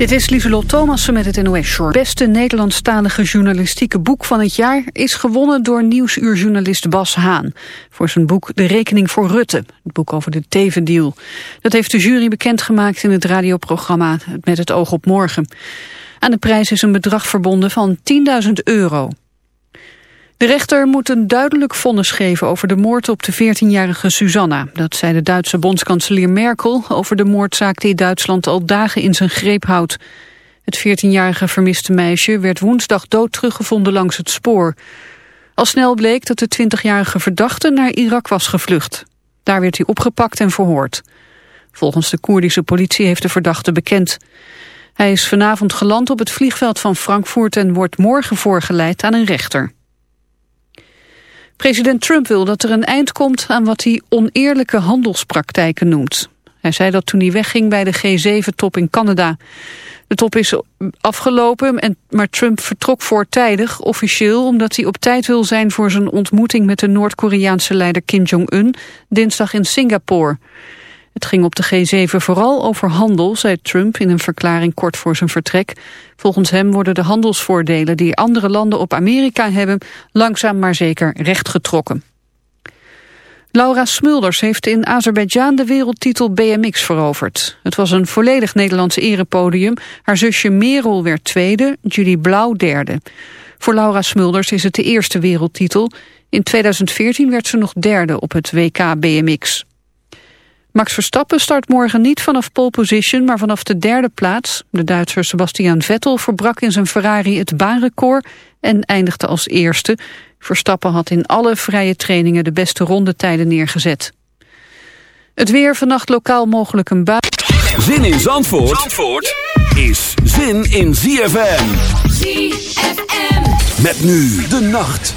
Dit is Lieselot Thomassen met het NOS Short. Het beste Nederlandstalige journalistieke boek van het jaar... is gewonnen door nieuwsuurjournalist Bas Haan... voor zijn boek De Rekening voor Rutte, het boek over de Tevendeal. Dat heeft de jury bekendgemaakt in het radioprogramma Met het oog op morgen. Aan de prijs is een bedrag verbonden van 10.000 euro. De rechter moet een duidelijk vonnis geven over de moord op de 14-jarige Susanna. Dat zei de Duitse bondskanselier Merkel over de moordzaak die Duitsland al dagen in zijn greep houdt. Het 14-jarige vermiste meisje werd woensdag dood teruggevonden langs het spoor. Al snel bleek dat de 20-jarige verdachte naar Irak was gevlucht. Daar werd hij opgepakt en verhoord. Volgens de Koerdische politie heeft de verdachte bekend. Hij is vanavond geland op het vliegveld van Frankfurt en wordt morgen voorgeleid aan een rechter. President Trump wil dat er een eind komt aan wat hij oneerlijke handelspraktijken noemt. Hij zei dat toen hij wegging bij de G7-top in Canada. De top is afgelopen, en, maar Trump vertrok voortijdig, officieel, omdat hij op tijd wil zijn voor zijn ontmoeting met de Noord-Koreaanse leider Kim Jong-un dinsdag in Singapore. Het ging op de G7 vooral over handel, zei Trump in een verklaring kort voor zijn vertrek. Volgens hem worden de handelsvoordelen die andere landen op Amerika hebben langzaam maar zeker rechtgetrokken. Laura Smulders heeft in Azerbeidzjan de wereldtitel BMX veroverd. Het was een volledig Nederlands erepodium. Haar zusje Merel werd tweede, Julie Blauw derde. Voor Laura Smulders is het de eerste wereldtitel. In 2014 werd ze nog derde op het WK BMX. Max Verstappen start morgen niet vanaf pole position, maar vanaf de derde plaats. De Duitser Sebastian Vettel verbrak in zijn Ferrari het baanrecord en eindigde als eerste. Verstappen had in alle vrije trainingen de beste rondetijden neergezet. Het weer vannacht lokaal mogelijk een bui. Zin in Zandvoort, Zandvoort is zin in ZFM. ZFM. Met nu de nacht.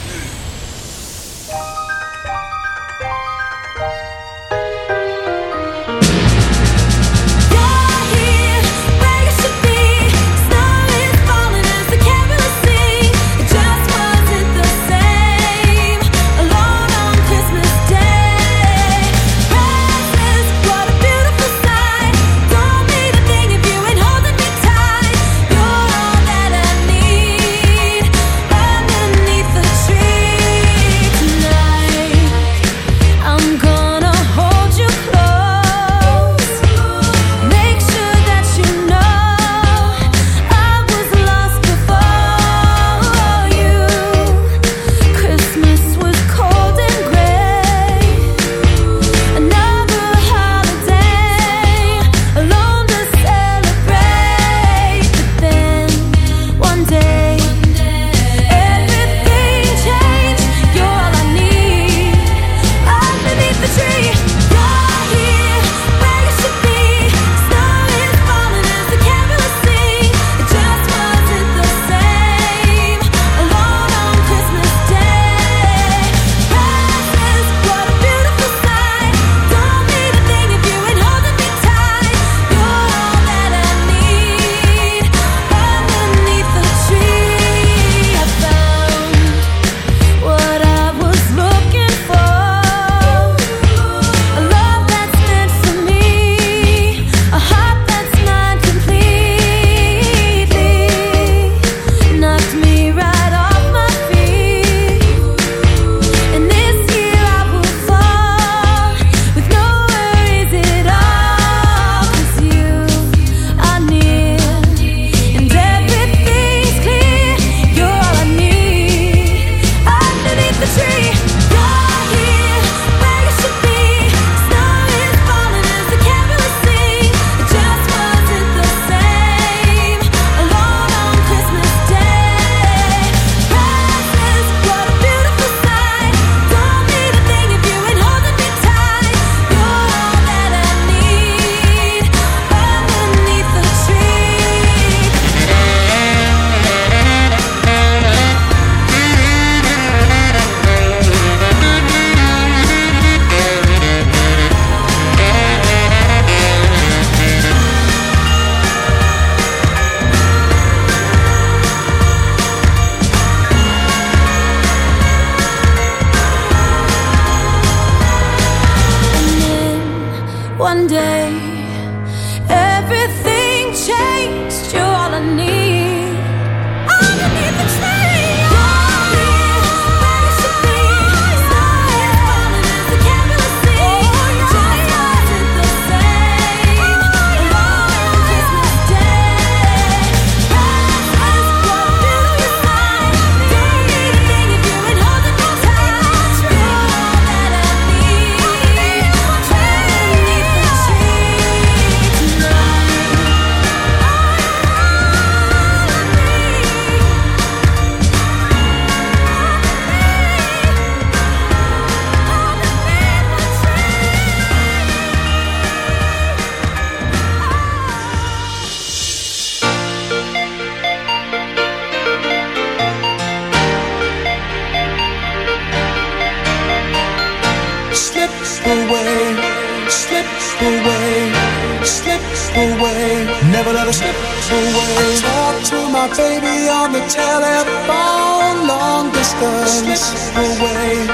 my baby on the telephone, long distance away,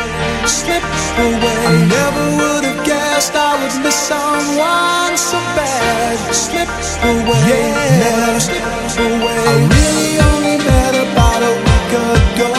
slip away. I never would have guessed I would miss someone so bad, slip away, yeah. never slip away. I really only met about a week ago.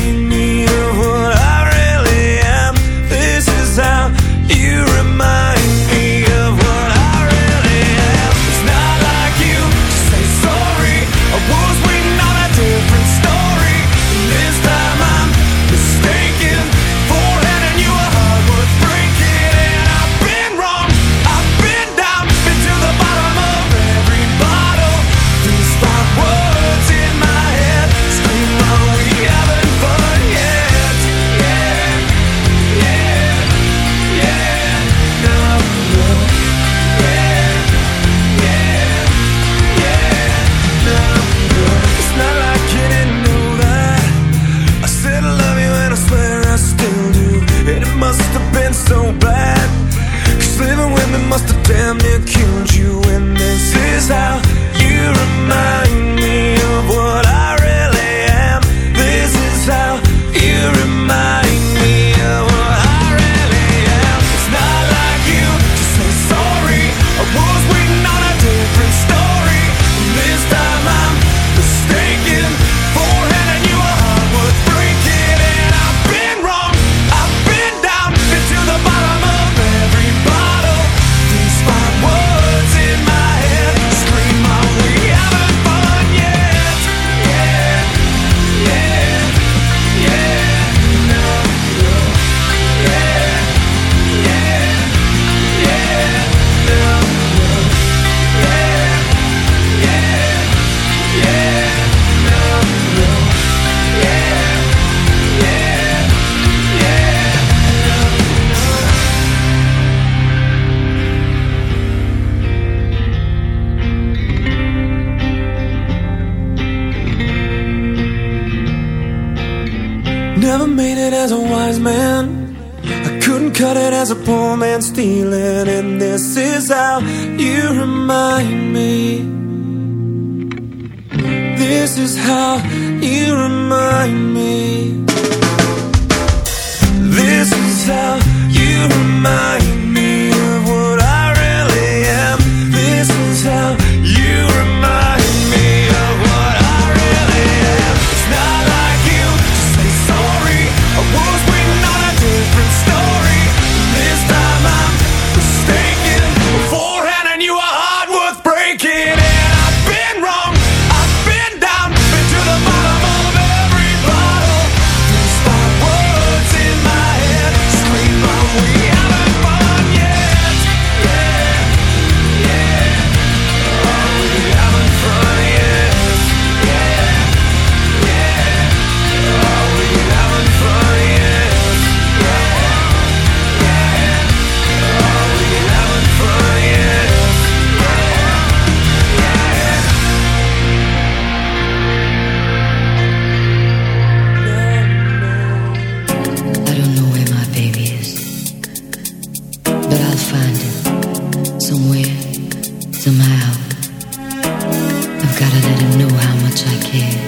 you know how much I care.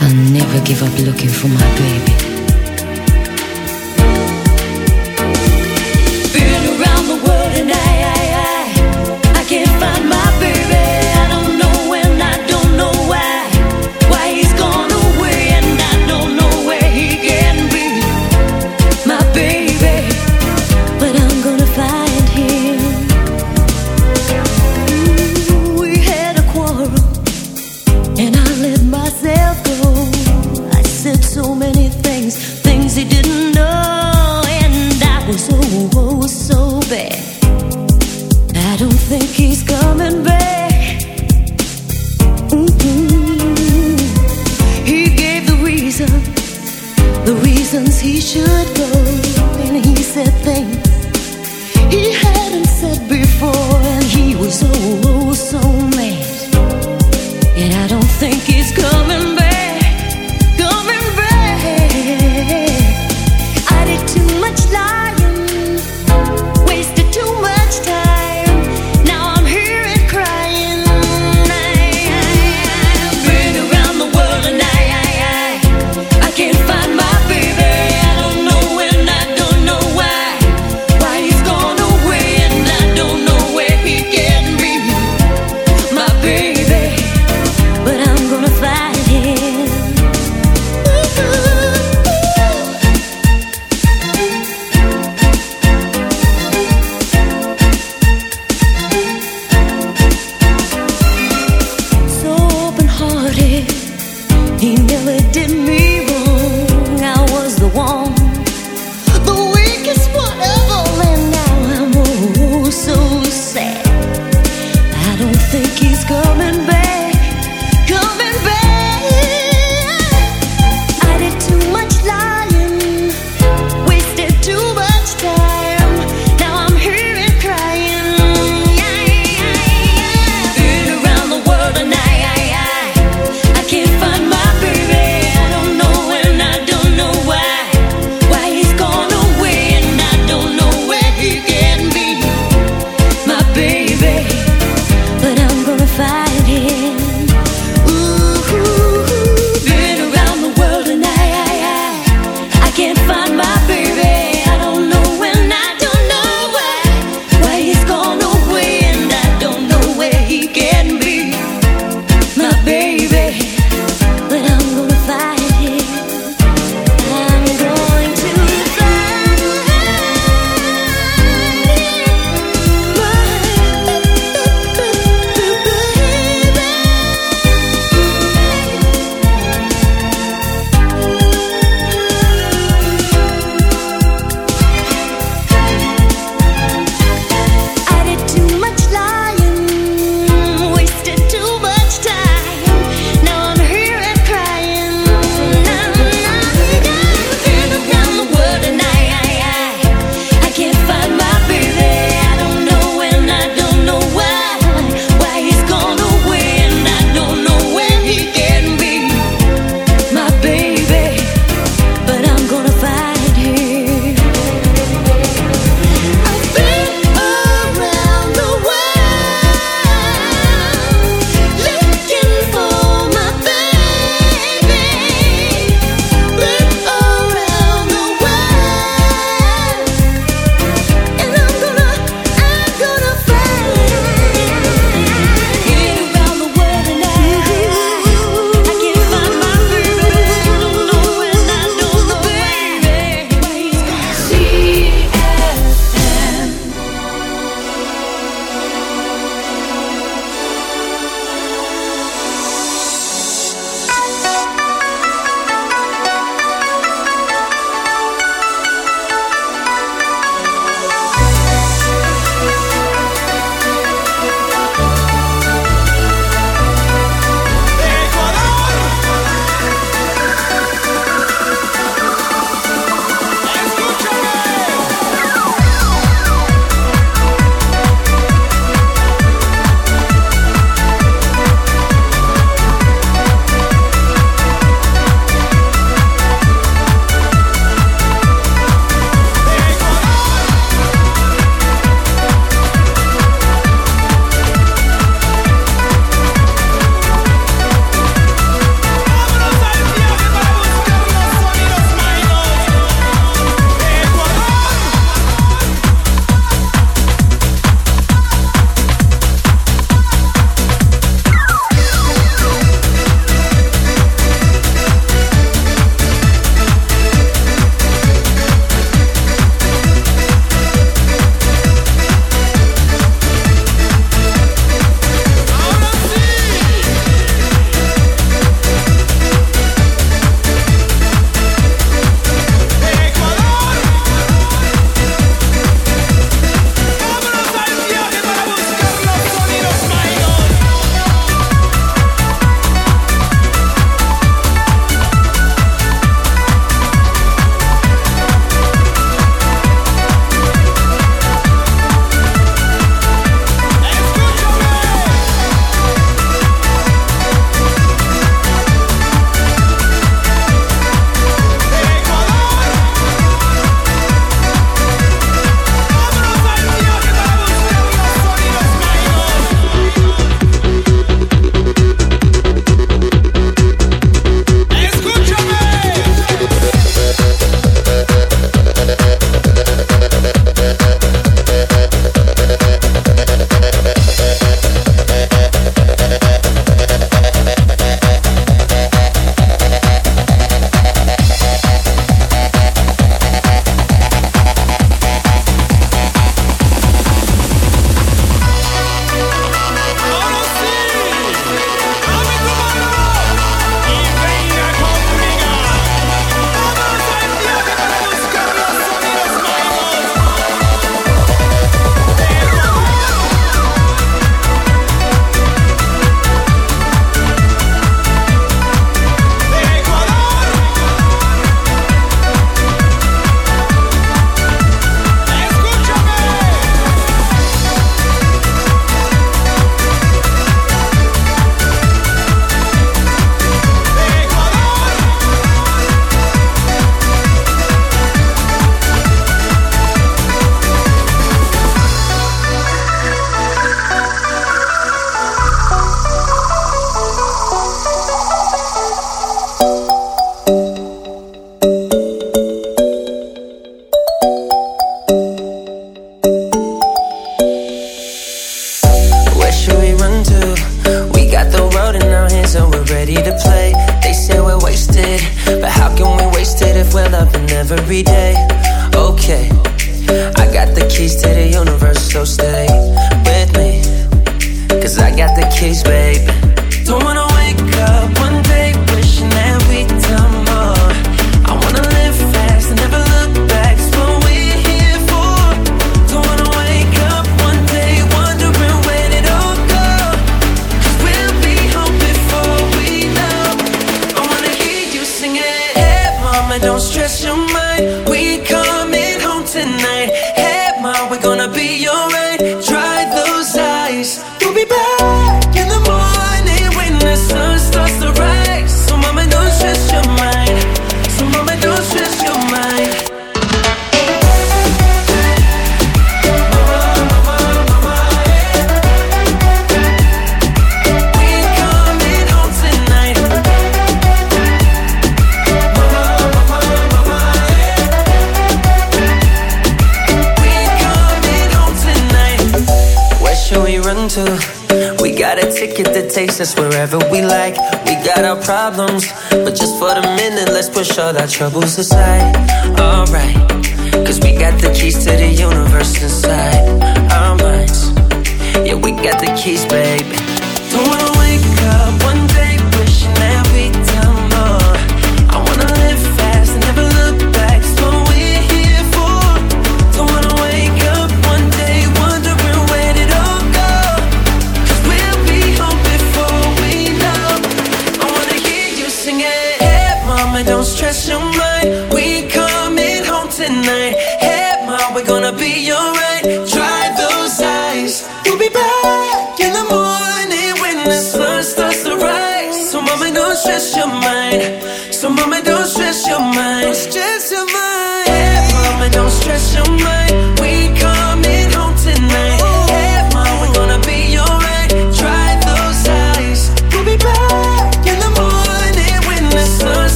I'll never give up looking for my baby.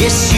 Yes,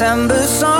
December song.